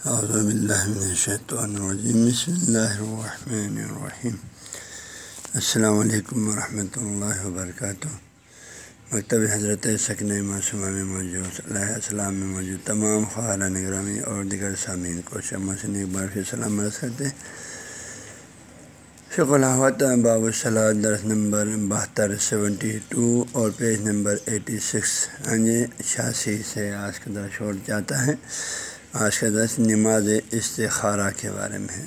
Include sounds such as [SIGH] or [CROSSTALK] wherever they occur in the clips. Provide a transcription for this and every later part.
بسم اللہ الرحمن الرحیم السلام علیکم ورحمۃ اللہ وبرکاتہ مکتب حضرت سکن معصومہ میں موجود. علیہ السلام میں موجود. تمام خواہ نگرامی اور دیگر سامعین کو شمع سے ایک بار پھر سلام عرض کرتے ہیں. شکر الحمۃ باب الصلاح درس نمبر بہتر، سیونٹی ٹو اور پیج نمبر ایٹی سکس. ہاں جی چھیاسی سے آج کا درس چھوڑ جاتا ہے. آج کا دس نماز استخارہ کے بارے میں ہے۔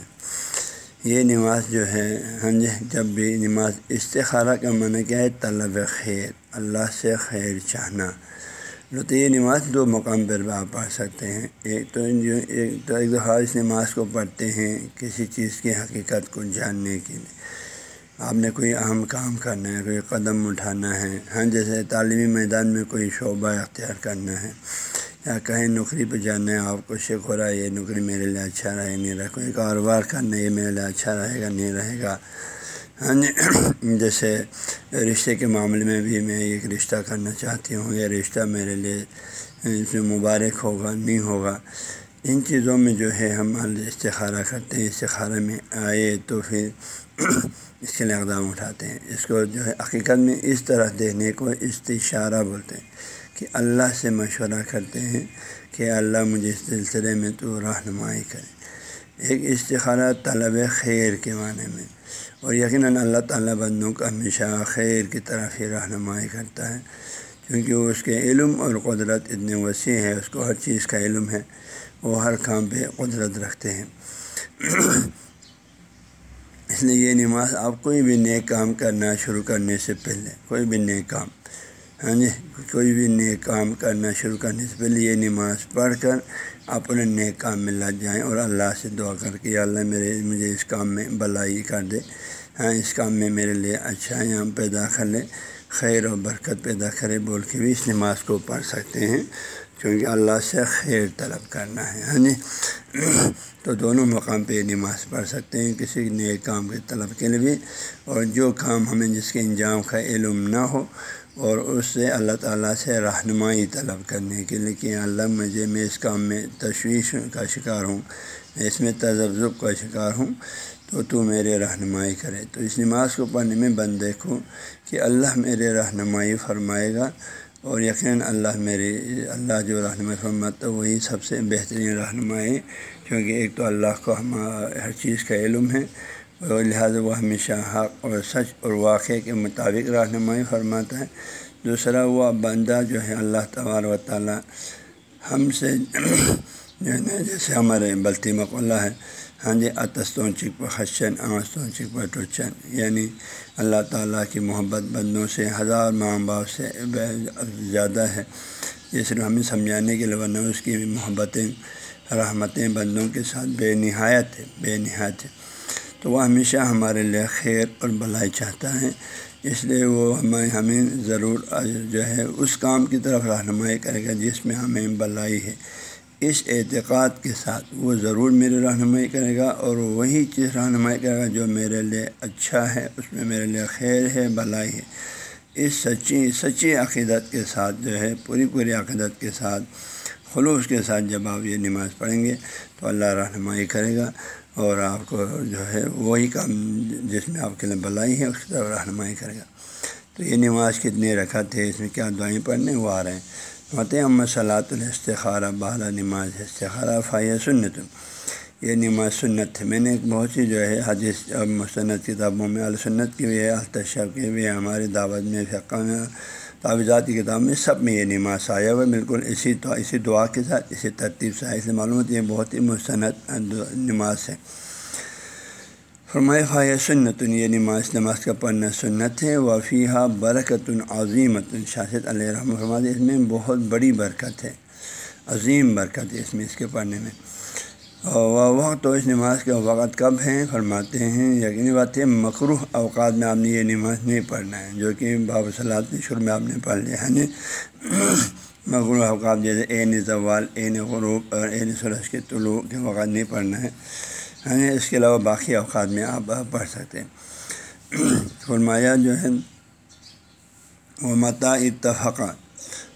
یہ نماز جو ہے ہاں جی جب بھی نماز استخارہ کا معنی کیا ہے، طلب خیر، اللہ سے خیر چاہنا۔ تو یہ نماز دو مقام پر آپ پڑھ سکتے ہیں۔ ایک تو جو، ایک تو ایک دفعہ اس نماز کو پڑھتے ہیں کسی چیز کی حقیقت کو جاننے کے لیے۔ آپ نے کوئی اہم کام کرنا ہے، کوئی قدم اٹھانا ہے ہاں جیسے تعلیمی میدان میں کوئی شعبہ اختیار کرنا ہے۔ یا کہیں نوکری پہ جانا ہے آپ کو شک ہو رہا ہے، یہ نوکری میرے لیے اچھا رہے نہیں رہا کوئی کاروبار کرنا یہ میرے لیے اچھا رہے گا، نہیں رہے گا۔ ہاں جی [CLEARS THROAT] جیسے رشتے کے معاملے میں بھی میں ایک رشتہ کرنا چاہتی ہوں، یہ رشتہ میرے لیے اس میں مبارک ہوگا، نہیں ہوگا۔ ان چیزوں میں جو ہے، ہم استخارہ کرتے ہیں، استخارہ میں آئے تو پھر [CLEARS THROAT] اس کے لیے اقدام اٹھاتے ہیں۔ اس کو جو ہے، حقیقت میں اس طرح دینے کو استشارہ بولتے ہیں۔ کہ اللہ سے مشورہ کرتے ہیں کہ اللہ مجھے اس سلسلے میں تو رہنمائی کرے۔ ایک استخارہ طلب خیر کے معنی میں۔ اور یقیناً اللہ تعالیٰ بندوں کا ہمیشہ خیر کی طرف ہی رہنمائی کرتا ہے، کیونکہ وہ اس کے علم اور قدرت اتنے وسیع ہے اس کو ہر چیز کا علم ہے، وہ ہر کام پہ قدرت رکھتے ہیں۔ اس لیے یہ نماز آپ کوئی بھی نیک کام کرنا شروع کرنے سے پہلے، کوئی بھی نیک کام ہاں جی کوئی بھی نیک کام کرنا شروع کرنے سے پہلے یہ نماز پڑھ کر اپنے نیک کام میں لگ جائیں اور اللہ سے دعا کر کے اللہ میرے، مجھے اس کام میں بلائی کر دے۔ ہاں اس کام میں میرے لیے اچھا یہاں پیدا کر لے، خیر و برکت پیدا کرے، بول کے بھی اس نماز کو پڑھ سکتے ہیں۔ کیونکہ اللہ سے خیر طلب کرنا ہے ہاں جی۔ تو دونوں مقام پہ نماز پڑھ سکتے ہیں، کسی نئے کام کے طلب کے لیے بھی۔ اور جو کام ہمیں، جس کے انجام کا علم نہ ہو اور اس سے اللہ تعالیٰ سے رہنمائی طلب کرنے کے لیے کہ اللہ مجھے میں اس کام میں تشویش کا شکار ہوں، میں اس میں تجزب کا شکار ہوں، تو تو میرے رہنمائی کرے۔ تو اس نماز کو پڑھنے میں بند دیکھوں کہ اللہ میرے رہنمائی فرمائے گا اور یقیناً اللہ میری اللہ جو رہنمائی فرماتا وہی سب سے بہترین رہنمائی کیونکہ ایک تو اللہ کو ہم، ہر چیز کا علم ہے لہٰذا وہ ہمیشہ حق اور سچ اور واقعے کے مطابق رہنمائی فرماتا ہے۔ دوسرا، وہ بندہ جو ہے اللہ تبار و تعالیٰ ہم سے جو ہے نا، جیسے ہمارے بلتی مقلہ ہے ہاں جی اتستوں چک پر خشن آستوں چک پر ٹوچن۔ یعنی اللہ تعالیٰ کی محبت بندوں سے، ہزار ماں باپ سے زیادہ ہے۔ یہ صرف ہمیں سمجھانے کے لیے ورنہ اس کی محبتیں، رحمتیں بندوں کے ساتھ بے نہایت ہے بے نہایت ہے تو وہ ہمیشہ ہمارے لیے خیر اور بلائی چاہتا ہے۔ اس لیے وہ ہمیں ہمیں ضرور جو ہے اس کام کی طرف رہنمائی کرے گا جس میں ہمیں بلائی ہے۔ اس اعتقاد کے ساتھ وہ ضرور میری رہنمائی کرے گا اور وہی چیز رہنمائی کرے گا جو میرے لیے اچھا ہے۔ اس میں میرے لیے خیر ہے بلائی ہے۔ اس سچی سچی عقیدت کے ساتھ جو ہے، پوری پوری عقیدت کے ساتھ، خلوص کے ساتھ جب آپ یہ نماز پڑھیں گے تو اللہ رہنمائی کرے گا۔ اور آپ کو جو ہے وہی کام جس میں آپ کے لیے بلائی ہے اس کی طرف رہنمائی کرے گا تو یہ نماز کتنے رکھا تھے اس میں کیا دعائیں پڑھنے وہ آ رہے ہیں۔ مت محمد صلاۃ الاستخارہ، بالا نماز استخارہ فائیہ سنت۔ یہ نماز سنت ہے۔ میں نے ایک بہت سی جو ہے حدیث، مستند کتابوں میں السنت کی بھی ہے التشب کی بھی ہے، ہماری دعوت میں، فقہ میں تعویذات کی کتاب میں سب میں یہ نماز آیا ہوا بالکل اسی تو اسی دعا کے ساتھ، اسی ترتیب سے اس معلوم ہوتی ہے بہت ہی مستند نماز ہے۔ فرمائے خواہ سنت، یہ نماز نماز کا پڑھنا سنت ہے۔ وفیہ برکت العظیمت شاست علیہ رحمۃ فرماتے اس میں بہت بڑی برکت ہے۔ عظیم برکت ہے اس میں، اس کے پڑھنے میں۔ اور وقت تو اس نماز کا وقت کب ہیں فرماتے ہیں، یقینی بات ہے مقروح اوقات میں آپ نے یہ نماز نہیں پڑھنا ہے، جو کہ باب صلاحات شروع میں آپ نے پڑھ لیا ہے نا مقروح اوقات جیسے عین زوال، عین غروب اور عین سورج کے طلوع کے وقت نہیں پڑھنا ہے ہاں اس کے علاوہ باقی اوقات میں آپ پڑھ سکتے ہیں۔ [COUGHS] فرمایا جو ہے وہ متا اتفاق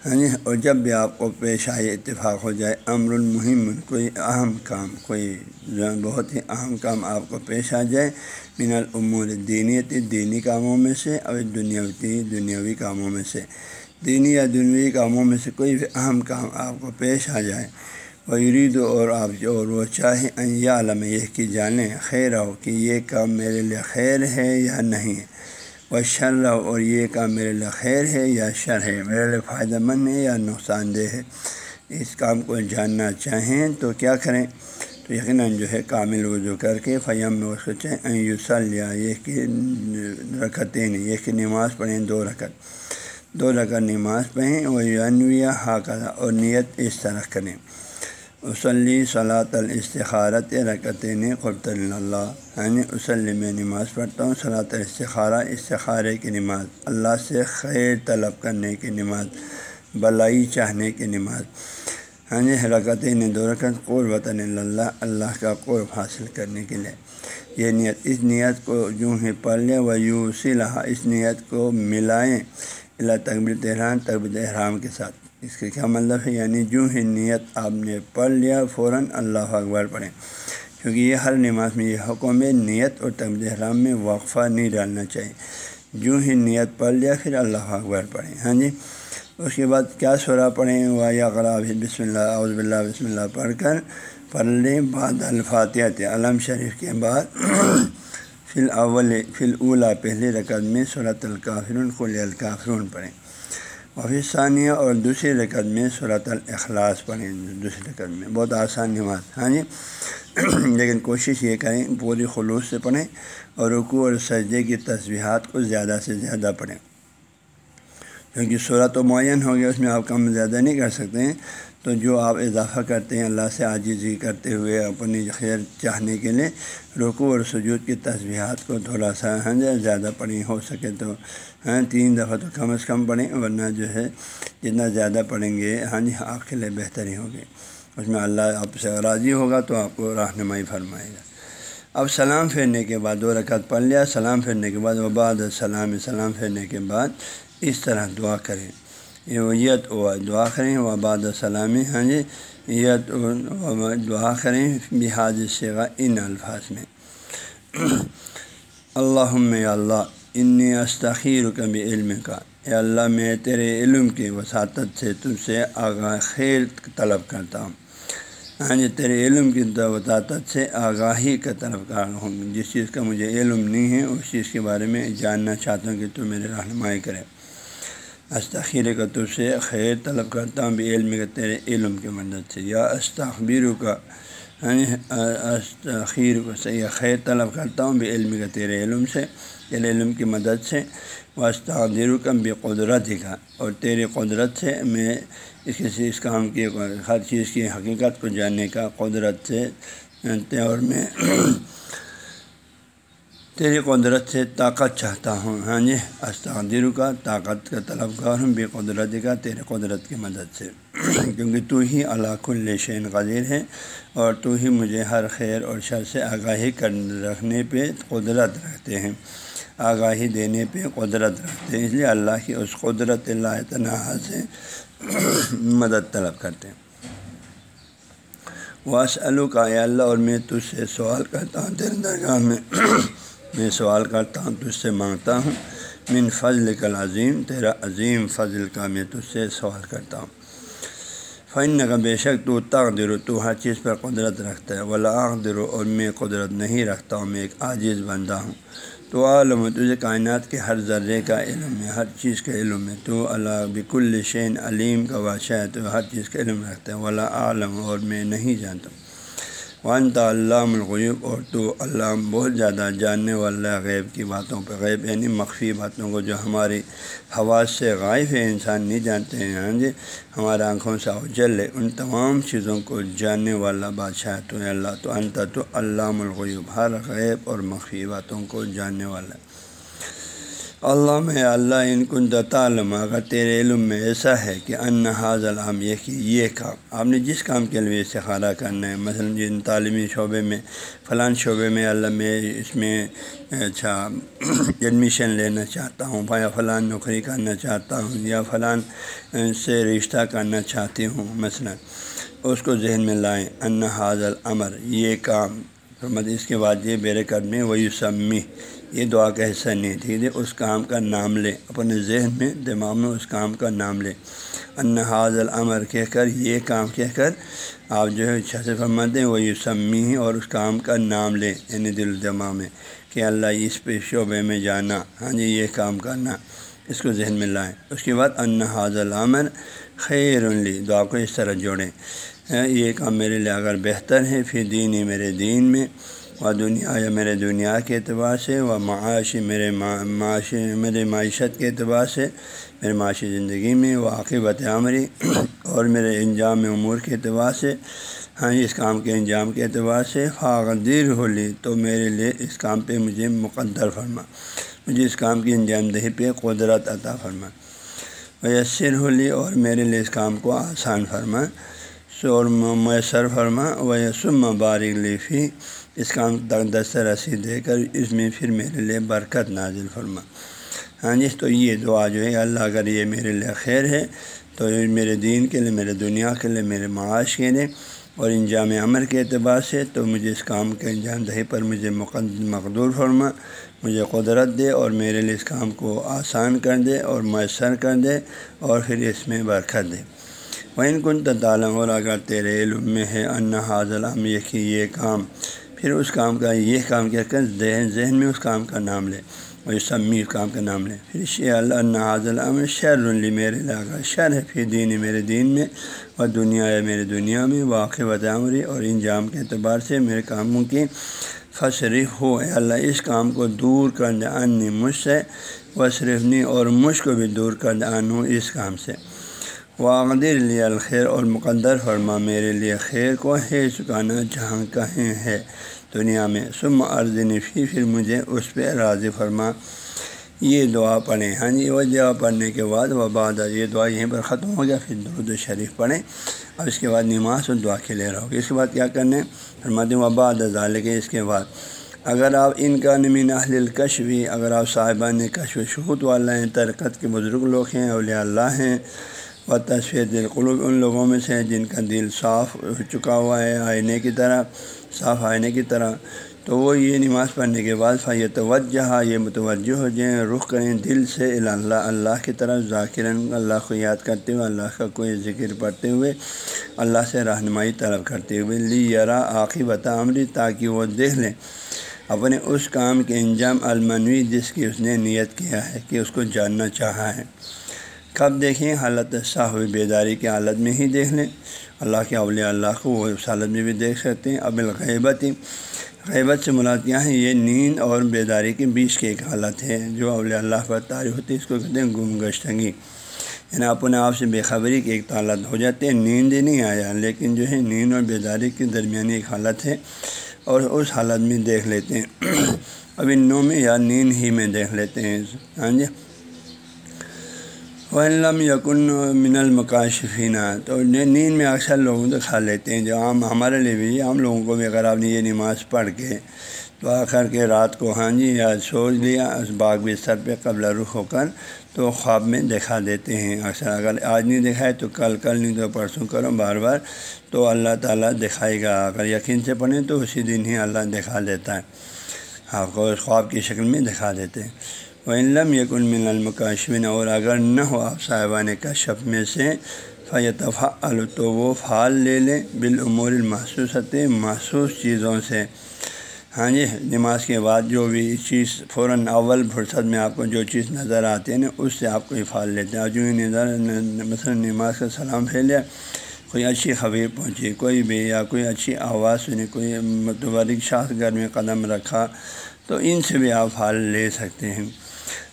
ہاں جی اور جب بھی آپ کو پیش آئے اتفاق ہو جائے، امر المحم کوئی اہم کام، کوئی بہت ہی اہم کام آپ کو پیش آ جائے، من العمور دینیت، دینی کاموں میں سے اور دنیاوی دنیاوی کاموں میں سے۔ دینی یا دنیوی کاموں میں سے کوئی بھی اہم کام آپ کو پیش آ جائے، وہ یرید اور آپ جو اور وہ چاہیں یا عالم یہ کہ جانیں خیر ہو کہ یہ کام میرے لیے خیر ہے یا نہیں۔ ہے وہ شر اور یہ کام میرے لیے خیر ہے یا شر ہے، میرے لیے فائدہ مند ہے یا نقصان دہ ہے۔ اس کام کو جاننا چاہیں تو کیا کریں؟ تو یقیناً جو ہے کامل وضو کر کے فیم میں اس کو چاہیں یوسل یا یہ کہ رکھتے نہیں یہ کہ نماز پڑھیں دو رکت دو رکت نماز پڑھیں وہ انویا یعنی حاقہ اور نیت اس طرح کریں۔ وسلی صلاۃ الاستخارت رکتین قرط اللہ یعنی وسلی میں نماز پڑھتا ہوں صلاۃ الاستخارہ، استخارے کی نماز، اللہ سے خیر طلب کرنے کی نماز، بلائی چاہنے کی نماز یعنی ہاں جی رکتین دو رکت قربۃ اللہ اللہ کا قرب حاصل کرنے کے لیے۔ یہ نیت، اس نیت کو جو ہی پڑھ لیں و یو اس نیت کو ملائیں اللہ تقبیر تحران تقبیر احرام کے ساتھ۔ اس کا کیا مطلب ہے؟ یعنی جو ہی نیت آپ نے پڑھ لیا، فوراً اللہ اکبر پڑھیں۔ کیونکہ یہ ہر نماز میں، یہ حکم ہے نیت اور تقبیر احرام میں وقفہ نہیں ڈالنا چاہیے۔ جو ہی نیت پڑھ لیا، پھر اللہ اکبر پڑھیں۔ ہاں جی؟ اس کے بعد کیا سورہ پڑھیں؟ وا یا بسم اللہ عظب اللہ بسم اللہ پڑھ کر پڑھ لیں۔ بعد الفاتحت علم شریف کے بعد [CLEARS THROAT] فی الاول، فی الاولا پہلے رقد میں صورت الکافرون، قل الکافرون پڑھیں۔ اور ثانیہ اور دوسری رقد میں صورت الاخلاص پڑھیں۔ دوسری رقد میں بہت آسان نماز۔ ہاں جی؟ [CLEARS THROAT] لیکن کوشش یہ کریں پوری خلوص سے پڑھیں اور رکوع اور سجدے کی تصویحات کو زیادہ سے زیادہ پڑھیں۔ کیونکہ صورت تو معین ہو گیا، اس میں آپ کم زیادہ نہیں کر سکتے ہیں۔ تو جو آپ اضافہ کرتے ہیں اللہ سے عاجزی کرتے ہوئے اپنی خیر چاہنے کے لیے رکو اور سجود کی تصویحات کو تھوڑا سا ہاں جی، زیادہ پڑھیں، ہو سکے تو ہاں تین دفعہ تو کم از کم پڑھیں، ورنہ جو ہے، جتنا زیادہ پڑھیں گے ہاں جی آپ کے لیے بہتری ہوگی اس میں اللہ آپ سے راضی ہوگا تو آپ کو رہنمائی فرمائے گا۔ اب سلام پھیرنے کے بعد دو رکعت پڑھ لیا۔ سلام پھیرنے کے بعد وباد السلام، سلام پھیرنے کے بعد اس طرح دعا کریں۔ یت و دعا کریں، و بعد السلامی ہاں جی یت دعا کریں بحاظ شیغ ان الفاظ میں۔ اللہ اللہ ان استخیر کبھی علم کا اے اللہ، میں تیرے علم کی وساطت سے تم سے آگاہ خیر طلب کرتا ہوں۔ ہاں جی تیرے علم کی وساطت سے آگاہی کا طلب کر ہوں۔ جس چیز کا مجھے علم نہیں ہے، اس چیز کے بارے میں جاننا چاہتا ہوں کہ تو میرے رہنمائی کرے۔ استخیر کا تجھ سے خیر طلب کرتا ہوں بھی علم کا تیرے علم کی مدد سے۔ یا استخبیر کا یعنی استخیر سے یا خیر طلب کرتا ہوں بھی علم کا تیرے علم سے، تیرے علم کی مدد سے۔ واسطیر کا بھی قدرت کا اور تیری قدرت سے میں اس کسی اس کام کی، ہر چیز کی حقیقت کو جاننے کا قدرت سے۔ اور میں تیری قدرت سے طاقت چاہتا ہوں۔ ہاں جی استعدیر کا طاقت کا طلب گار ہوں، بے قدرت کا تیرے قدرت کی مدد سے۔ [CLEARS THROAT] کیونکہ تو ہی علاق الشین قدیر ہے اور تو ہی مجھے ہر خیر اور شر سے آگاہی کر رکھنے پہ قدرت رکھتے ہیں۔ آگاہی دینے پہ قدرت رکھتے ہیں، اس لیے اللہ کی اس قدرت اللہ تنہا سے [CLEARS THROAT] مدد طلب کرتے ہیں۔ واس کا اللہ، اور میں تجھ سے سوال کرتا ہوں، تیرے درگاہ میں [CLEARS THROAT] میں سوال کرتا ہوں، تجھ سے مانگتا ہوں۔ من فضل کل عظیم تیرا عظیم فضل کا میں تجھ سے سوال کرتا ہوں۔ فن کا بے شک تو تقدر، تو ہر چیز پر قدرت رکھتا ہے۔ ولا اقدر، اور میں قدرت نہیں رکھتا ہوں، میں ایک عاجز بندہ ہوں۔ تو عالم تجھے کائنات کے ہر ذرے کا علم ہے، ہر چیز کا علم ہے۔ تو اللہ بک الشین علیم کا بادشاہ ہے، تو ہر چیز کا علم رکھتا ہے۔ ولا عالم اور میں نہیں جانتا۔ ہوں وان علام الغیب اور تو اللہ بہت زیادہ جاننے والا غیب کی باتوں پہ غیب یعنی مخفی باتوں کو جو ہماری حواس سے غائب ہے انسان نہیں جانتے ہیں ہاں جی؟ ہمارے آنکھوں سے اجل ہے۔ ان تمام چیزوں کو جاننے والا بادشاہ تو اللہ، تو انت تو علام الغیب ہر غیب اور مخفی باتوں کو جاننے والا اللہ میں اللہ ان کن تعلم اگر تیرے علم میں ایسا ہے کہ ان حاض العام یہ کہ یہ کام، آپ نے جس کام کے لیے استخارہ کرنا ہے، مثلاً جن تعلیمی شعبے میں فلاں شعبے میں اللہ میں اس میں اچھا ایڈمیشن لینا چاہتا ہوں، یا فلاں نوکری کرنا چاہتا ہوں، یا فلاں سے رشتہ کرنا چاہتی ہوں، مثلاً اس کو ذہن میں لائیں، ان حاض العمر یہ کام اس کے بعد یہ بیر قدمی وہی سمی یہ دعا کا حصہ نہیں تھی اس کام کا نام لے۔ اپنے ذہن میں، دماغ میں اس کام کا نام لے۔ ان حاض العمر کہہ کر، یہ کام کہہ کر آپ جو ہے اچھا سے فرماتے ہیں وہ یوسمی اور اس کام کا نام لے یعنی دل دماغ میں کہ اللہ اس پہ شعبے میں جانا۔ ہاں جی یہ کام کرنا۔ اس کو ذہن میں لائیں۔ اس کے بعد ان حاض العمر خیر لی۔ دعا کو اس طرح جوڑیں۔ ہاں، یہ کام میرے لیے اگر بہتر ہے، پھر دین ہی میرے دین میں۔ و دنیا یا میرے دنیا کے اعتبار سے و معاشی میرے معاشی میرے معیشت کے اعتبار سے، میرے معاشی زندگی میں واقعت عمری [CLEARS THROAT] اور میرے انجام امور کے اعتبار سے۔ ہاں جی، اس کام کے انجام کے اعتبار سے فاغدیر ہو لی تو میرے لیے اس کام پہ مجھے مقدر فرما۔ مجھے اس کام کی انجام دہی پہ قدرت عطا فرما۔ میسر ہو لی اور میرے لیے اس کام کو آسان فرما۔ شور میسر فرما۔ و یسم بارک لیفی اس کام تک دست رسی دے کر اس میں پھر میرے لیے برکت نازل فرما۔ ہاں جی تو یہ دعا جو ہے، اللہ اگر یہ میرے لیے خیر ہے، تو میرے دین کے لیے، میرے دنیا کے لیے، میرے معاش کے لیے اور انجام عمر کے اعتبار سے تو مجھے اس کام کے انجام دہی پر مجھے مقدور فرما۔ مجھے قدرت دے اور میرے لیے اس کام کو آسان کر دے اور میسر کر دے اور پھر اس میں برکت دے۔ وین کن تعلم اور اگر تیرے علم میں ہے، ان حاضل ہم یہ یہ کام پھر اس کام کا یہ کام کیا کر، ذہن ذہن میں اس کام کا نام لے اور اس سمی کام کا نام لے۔ پھر شی اللہ ناز العام شر لی میرے علاقہ۔ شر ہے پھر دین میرے دین میں اور دنیا ہے میرے دنیا میں۔ واقع وطامری اور انجام کے اعتبار سے میرے کاموں کی فصری ہو۔ اے اللہ، اس کام کو دور کر دے، ان مجھ سے و صرف نہیں اور مجھ کو بھی دور کر دے، ان اس کام سے۔ واغدر لی الخیر اور مقدر فرما، میرے لیے خیر کو ہے چکانا جہاں کہیں ہے دنیا میں۔ سم عرض نفی پھر مجھے اس پہ راضی فرما۔ یہ دعا پڑھیں۔ ہاں جی وہ دعا پڑھنے کے بعد، وہ بعد یہ دعا یہیں پر ختم ہو گیا پھر درود شریف پڑھیں۔ اور اس کے بعد نماز اور دعا کے لے رہا ہوگا اس کے بعد کیا کرنے فرماتے ہیں وباد ظال کے اس کے بعد، اگر آپ ان کا نمین اہل الکش بھی اگر آپ صاحبان کشو شہود والا ہیں ترکت کے بزرگ لوگ ہیں، اولیاء اللہ ہیں و تصویر دلقلوب ان لوگوں میں سے جن کا دل صاف ہو چکا ہوا ہے آئینے کی طرح، صاف آئینے کی طرح۔ تو وہ یہ نماز پڑھنے کے بعد فی توجہ یہ متوجہ ہو جائیں، رخ کریں دل سے اللہ اللہ کی طرف ذاکرن، اللہ کو یاد کرتے ہوئے، اللہ کا کوئی ذکر پڑھتے ہوئے، اللہ سے رہنمائی طلب کرتے ہوئے۔ لی یرا آخی بتا عمری تاکہ وہ دیکھ لیں اپنے اس کام کے انجام المنوی جس کی اس نے نیت کیا ہے، کہ اس کو جاننا چاہا ہے۔ کب دیکھیں، حالت صاحب بیداری کی حالت میں ہی دیکھ لیں۔ اللہ کے اولیاء اللہ کو وہ اس حالت میں بھی دیکھ سکتے ہیں۔ اب الغیبت غیبت سے کیا ہے؟ یہ نیند اور بیداری کے بیچ کی ایک حالت ہے جو اولیاء اللہ پر تعریف ہوتی ہے۔ اس کو کہتے ہیں گم گشتگی۔ یعنی اپنے آپ سے بے خبری کی ایک حالت ہو جاتے ہیں، نیند ہی نہیں آیا، لیکن جو ہے نیند اور بیداری کے درمیانی ایک حالت ہے اور اس حالت میں دیکھ لیتے ہیں۔ اب ان نو میں یا نیند ہی میں دیکھ لیتے ہیں۔ ہاں جی؟ علم یقن من المکاشفینہ تو نیند میں اکثر لوگوں تو کھا لیتے ہیں۔ جو عام ہمارے لیے بھی عام لوگوں کو بھی اگر آپ نے یہ نماز پڑھ کے تو آخر کے رات کو ہاں جی یا سوچ لیا، اس باغ بستر پہ قبل رخ ہو کر تو خواب میں دکھا دیتے ہیں۔ اکثر اگر آج نہیں دکھائے تو کل کل نہیں تو پرسوں کرو، بار بار تو اللہ تعالیٰ دکھائے گا۔ اگر یقین سے پڑھیں تو اسی دن ہی اللہ دکھا دیتا ہے۔ آپ کو اس خواب کی شکل میں دکھا دیتے ہیں۔ و علم یق المن المکاشمن اور اگر نہ ہو آپ صاحبان کشف میں سے فیتفا تو وہ پھال لے لیں بالعمور المحسوس محسوس چیزوں سے۔ ہاں جی نماز کے بعد جو بھی چیز فوراً اول فرصت میں آپ کو جو چیز نظر آتی ہے نا، اس سے آپ کو پھال لیتے ہیں۔ جو نظر مثلاً نماز کا سلام پھیلے کوئی اچھی خبر پہنچی، کوئی بھی، یا کوئی اچھی آواز سنی، کوئی متبرک شاخ گھر میں قدم رکھا، تو ان سے بھی آپ پھال لے سکتے ہیں۔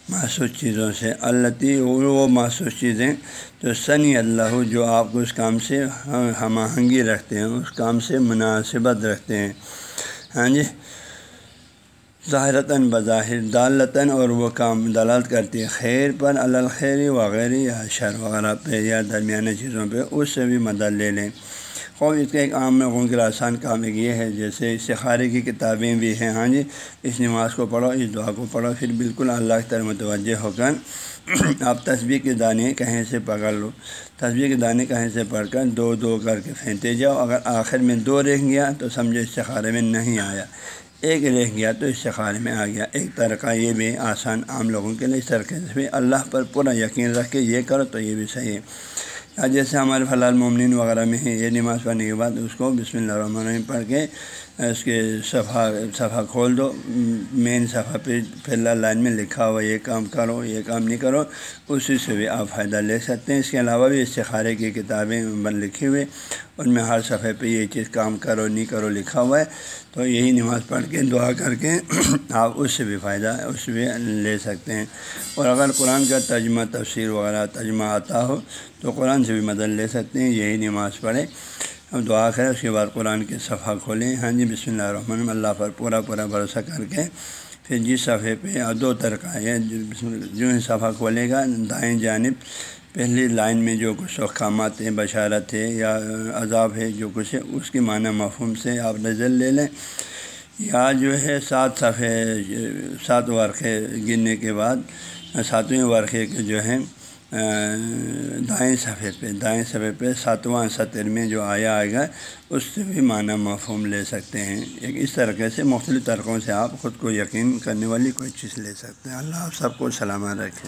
محسوس چیزوں سے، اللہ وہ محسوس چیزیں تو سنی اللہ جو آپ کو اس کام سے ہم آہنگی رکھتے ہیں، اس کام سے مناسبت رکھتے ہیں۔ ہاں جی؟ ظاہرتاً بظاہر، دالتاً اور وہ کام دلالت کرتی ہے خیر پر الخیر وغیرہ یا شر وغیرہ پہ یا درمیانی چیزوں پہ اس سے بھی مدد لے لیں۔ خوب اس کا ایک عام لوگوں کے آسان کام ایک یہ ہے، جیسے استخارے کی کتابیں بھی ہیں۔ ہاں جی اس نماز کو پڑھو، اس دعا کو پڑھو، پھر بالکل اللہ کی طرف متوجہ ہو کر [CLEARS THROAT] آپ تصویر کے دانے کہیں سے پکڑ لو۔ تصویر کے دانے کہیں سے پڑھ کر دو دو کر کے پھینکتے جاؤ۔ اگر آخر میں دو رہ گیا تو سمجھو استخارے میں نہیں آیا۔ ایک رہ گیا تو استخارے میں آ گیا۔ ایک طریقہ یہ بھی آسان عام لوگوں کے لیے اس طریقے سے بھی اللہ پر پورا یقین رکھ کے یہ کرو تو یہ بھی صحیح ہے۔ جیسے ہمارے فلال مومنین وغیرہ میں ہے یہ نماز پڑھنے کے بعد اس کو بسم اللہ الرحمن الرحیم پڑھ کے اس کے صفحہ صفحہ کھول دو مین صفحہ پہ پہلا لائن میں لکھا ہوا یہ کام کرو، یہ کام نہیں کرو، اسی سے بھی آپ فائدہ لے سکتے ہیں۔ اس کے علاوہ بھی استخارے کی کتابیں بن لکھی ہوئے ان میں ہر صفحے پہ یہ چیز کام کرو، نہیں کرو لکھا ہوا ہے۔ تو یہی نماز پڑھ کے، دعا کر کے [CLEARS THROAT] آپ اس سے بھی فائدہ، اس سے بھی لے سکتے ہیں۔ اور اگر قرآن کا ترجمہ، تفسیر وغیرہ ترجمہ آتا ہو، تو قرآن سے بھی مدد لے سکتے ہیں۔ یہی نماز پڑھے اب دعا کریں اس کے بعد قرآن کے صفحہ کھولیں۔ ہاں جی بسم اللہ الرحمن اللہ پر پورا پورا بھروسہ کر کے پھر جس صفحے پہ دو ترکہ ہے، جو ہی صفحہ کھولے گا، دائیں جانب۔ پہلی لائن میں جو کچھ احکامات ہیں، بشارت ہے یا عذاب ہے، جو کچھ ہے، اس کی معنی مفہوم سے آپ نظر لے لیں۔ یا جو ہے سات صفحے، سات ورقے گننے کے بعد، ساتویں ورقے کے جو ہے دائیں صفحے پہ، دائیں صفحے پہ ساتواں سطر میں جو آیا آئے گا، اس سے بھی معنی مفہوم لے سکتے ہیں۔ ایک اس طریقے سے مختلف طرقوں سے آپ خود کو یقین کرنے والی کوئی چیز لے سکتے ہیں۔ اللہ آپ سب کو سلامت رکھے۔